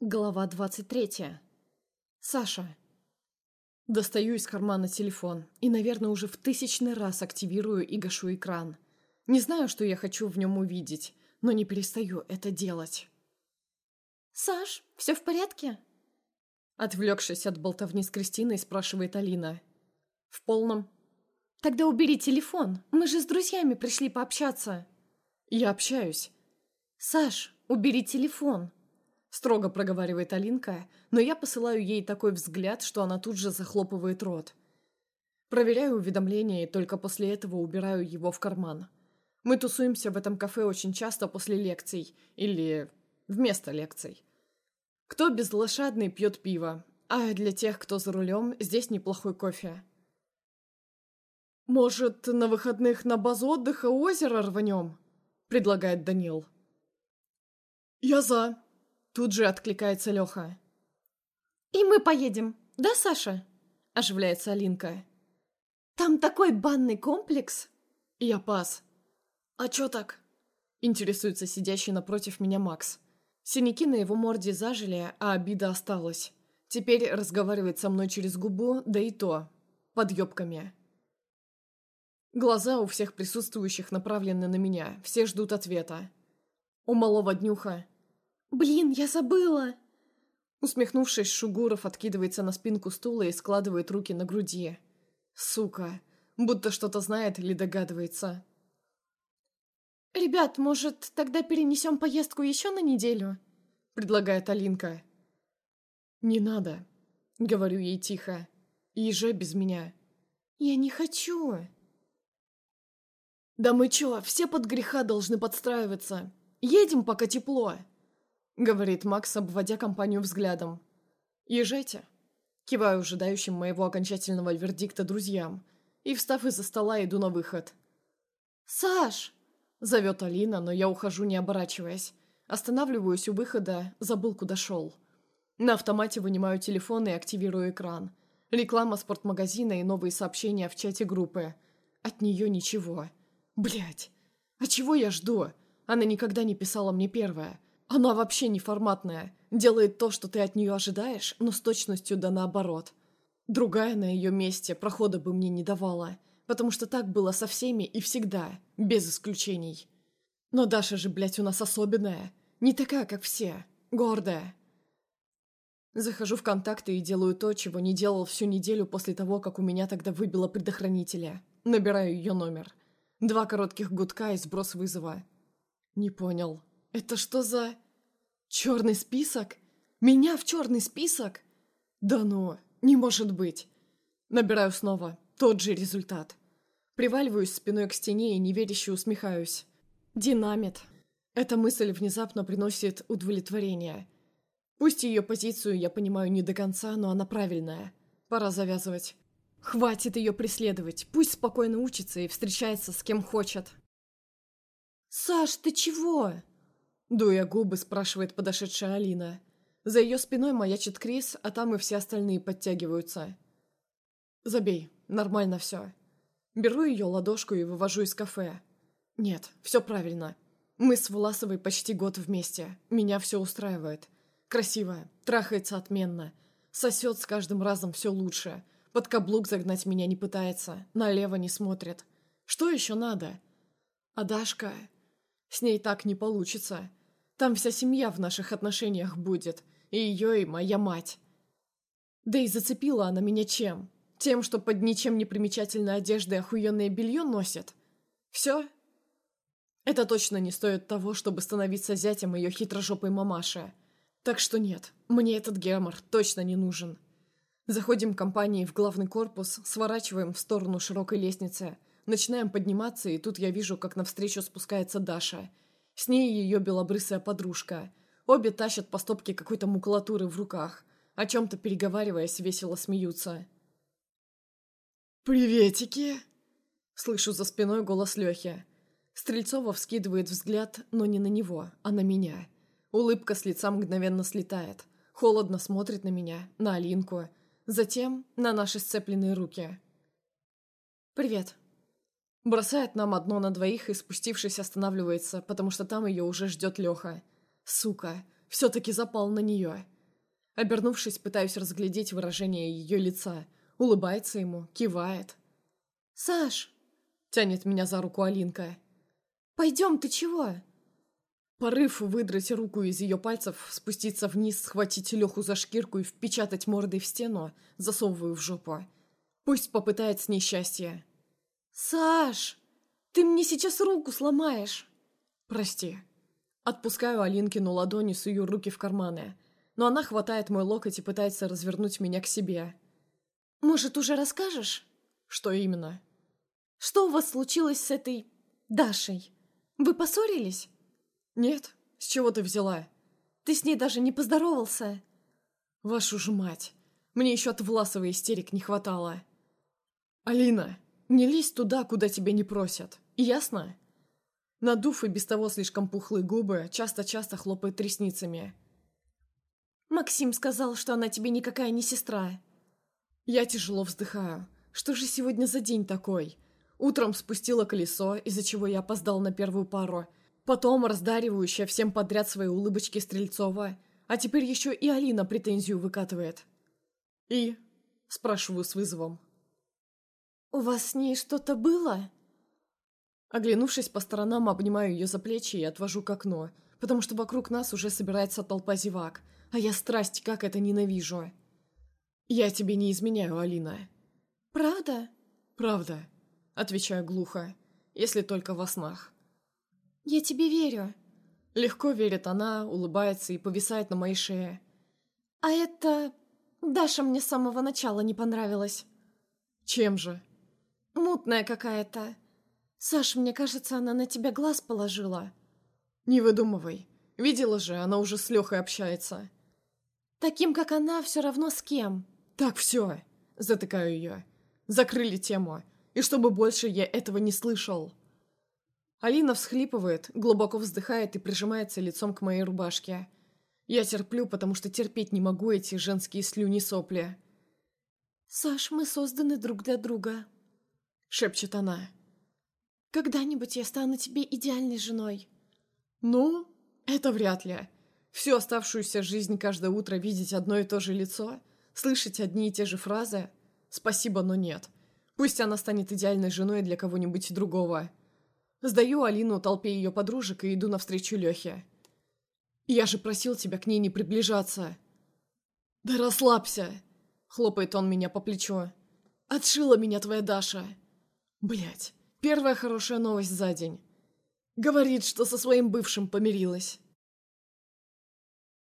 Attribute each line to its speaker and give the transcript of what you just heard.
Speaker 1: Глава 23. Саша. Достаю из кармана телефон и, наверное, уже в тысячный раз активирую и гашу экран. Не знаю, что я хочу в нем увидеть, но не перестаю это делать.
Speaker 2: «Саш, все в порядке?»
Speaker 1: Отвлекшись от болтовни с Кристиной, спрашивает Алина. «В полном?»
Speaker 2: «Тогда убери телефон, мы же с друзьями пришли пообщаться».
Speaker 1: «Я общаюсь».
Speaker 2: «Саш, убери телефон»,
Speaker 1: Строго проговаривает Алинка, но я посылаю ей такой взгляд, что она тут же захлопывает рот. Проверяю уведомления и только после этого убираю его в карман. Мы тусуемся в этом кафе очень часто после лекций или вместо лекций. Кто безлошадный пьет пиво, а для тех, кто за рулем, здесь неплохой кофе. «Может, на выходных на базу отдыха озеро рванем?» – предлагает Данил. «Я за», Тут же откликается Леха.
Speaker 2: «И мы поедем, да, Саша?» – оживляется Алинка. «Там такой банный комплекс!»
Speaker 1: Я пас. «А чё так?» – интересуется сидящий напротив меня Макс. Синяки на его морде зажили, а обида осталась. Теперь разговаривает со мной через губу, да и то, под ёбками. Глаза у всех присутствующих направлены на меня, все ждут ответа. У малого днюха
Speaker 2: «Блин, я забыла!»
Speaker 1: Усмехнувшись, Шугуров откидывается на спинку стула и складывает руки на груди. Сука, будто что-то знает или догадывается.
Speaker 2: «Ребят, может, тогда перенесем поездку еще на неделю?»
Speaker 1: предлагает Алинка. «Не надо», — говорю ей тихо. «Езжай без меня».
Speaker 2: «Я не хочу».
Speaker 1: «Да мы чё, все под греха должны подстраиваться. Едем, пока тепло» говорит Макс, обводя компанию взглядом. «Езжайте». Киваю ожидающим моего окончательного вердикта друзьям и, встав из-за стола, иду на выход.
Speaker 2: «Саш!»
Speaker 1: — зовет Алина, но я ухожу, не оборачиваясь. Останавливаюсь у выхода, забыл, куда шел. На автомате вынимаю телефон и активирую экран. Реклама спортмагазина и новые сообщения в чате группы. От нее ничего. Блять, а чего я жду? Она никогда не писала мне первая. Она вообще неформатная, делает то, что ты от нее ожидаешь, но с точностью да наоборот. Другая на ее месте прохода бы мне не давала, потому что так было со всеми и всегда, без исключений. Но Даша же, блядь, у нас особенная, не такая, как все, гордая. Захожу в контакты и делаю то, чего не делал всю неделю после того, как у меня тогда выбило предохранителя. Набираю ее номер. Два коротких гудка и сброс вызова. Не понял. Это что за... Черный список? Меня в черный список? Да ну, не может быть. Набираю снова. Тот же результат. Приваливаюсь спиной к стене и неверяще усмехаюсь. Динамит. Эта мысль внезапно приносит удовлетворение. Пусть ее позицию я понимаю не до конца, но она правильная. Пора завязывать. Хватит ее преследовать. Пусть спокойно учится и встречается с кем хочет.
Speaker 2: «Саш, ты чего?»
Speaker 1: Дуя губы, спрашивает подошедшая Алина. За ее спиной маячит Крис, а там и все остальные подтягиваются. Забей, нормально все. Беру ее ладошку и вывожу из кафе. Нет, все правильно. Мы с Власовой почти год вместе. Меня все устраивает. Красивая, трахается отменно. Сосет с каждым разом все лучше. Под каблук загнать меня не пытается. Налево не смотрит. Что еще надо? А Дашка... С ней так не получится. Там вся семья в наших отношениях будет. И ее, и моя мать. Да и зацепила она меня чем? Тем, что под ничем не примечательной одеждой охуенное белье носит? Все? Это точно не стоит того, чтобы становиться зятем ее хитрожопой мамаши. Так что нет, мне этот гемор точно не нужен. Заходим компанией в главный корпус, сворачиваем в сторону широкой лестницы, начинаем подниматься, и тут я вижу, как навстречу спускается Даша – с ней ее белобрысая подружка. Обе тащат по стопке какой-то макулатуры в руках. О чем-то переговариваясь, весело смеются. «Приветики!» Слышу за спиной голос Лехи. Стрельцова вскидывает взгляд, но не на него, а на меня. Улыбка с лица мгновенно слетает. Холодно смотрит на меня, на Алинку. Затем на наши сцепленные руки. «Привет», Бросает нам одно на двоих и, спустившись, останавливается, потому что там ее уже ждет Леха. Сука, все-таки запал на нее. Обернувшись, пытаюсь разглядеть выражение ее лица. Улыбается ему, кивает.
Speaker 2: «Саш!»
Speaker 1: — тянет меня за руку Алинка.
Speaker 2: «Пойдем, ты чего?»
Speaker 1: Порыв выдрать руку из ее пальцев, спуститься вниз, схватить Леху за шкирку и впечатать мордой в стену, засовываю в жопу. Пусть попытает с ней счастье.
Speaker 2: «Саш, ты мне сейчас руку сломаешь!»
Speaker 1: «Прости». Отпускаю Алинкину ладони, сую руки в карманы но она хватает мой локоть и пытается развернуть меня к себе.
Speaker 2: «Может, уже расскажешь?»
Speaker 1: «Что именно?»
Speaker 2: «Что у вас случилось с этой... Дашей? Вы поссорились?»
Speaker 1: «Нет. С чего ты взяла?»
Speaker 2: «Ты с ней даже не поздоровался».
Speaker 1: «Вашу ж мать! Мне еще от Власовой истерик не хватало». «Алина, не лезь туда, куда тебя не просят. Ясно?» Надув и без того слишком пухлые губы, часто-часто хлопает ресницами.
Speaker 2: Максим сказал, что она тебе никакая не сестра.
Speaker 1: Я тяжело вздыхаю. Что же сегодня за день такой? Утром спустила колесо, из-за чего я опоздал на первую пару. Потом раздаривающая всем подряд свои улыбочки Стрельцова. А теперь еще и Алина претензию выкатывает. «И?» – спрашиваю с вызовом.
Speaker 2: «У вас с ней что-то было?»
Speaker 1: Оглянувшись по сторонам, обнимаю ее за плечи и отвожу к окну, потому что вокруг нас уже собирается толпа зевак – а я страсть как это ненавижу. Я тебе не изменяю, Алина.
Speaker 2: Правда?
Speaker 1: Правда, отвечаю глухо, если только во снах.
Speaker 2: Я тебе верю.
Speaker 1: Легко верит она, улыбается и повисает на моей шее.
Speaker 2: А это... Даша мне с самого начала не понравилась.
Speaker 1: Чем же?
Speaker 2: Мутная какая-то. Саш, мне кажется, она на тебя глаз положила.
Speaker 1: Не выдумывай. Видела же, она уже с Лехой общается.
Speaker 2: Таким, как она, все равно с кем.
Speaker 1: Так, все. Затыкаю ее. Закрыли тему. И чтобы больше я этого не слышал. Алина всхлипывает, глубоко вздыхает и прижимается лицом к моей рубашке. Я терплю, потому что терпеть не могу эти женские слюни-сопли.
Speaker 2: «Саш, мы созданы друг для друга», —
Speaker 1: шепчет она.
Speaker 2: «Когда-нибудь я стану тебе идеальной женой».
Speaker 1: «Ну, это вряд ли. Всю оставшуюся жизнь каждое утро видеть одно и то же лицо, слышать одни и те же фразы «Спасибо, но нет». Пусть она станет идеальной женой для кого-нибудь другого. Сдаю Алину толпе ее подружек и иду навстречу Лехе. «Я же просил тебя к ней не приближаться». «Да расслабься!» — хлопает он меня по плечу. «Отшила меня твоя Даша!» Блять, первая хорошая новость за день. Говорит, что со своим бывшим помирилась.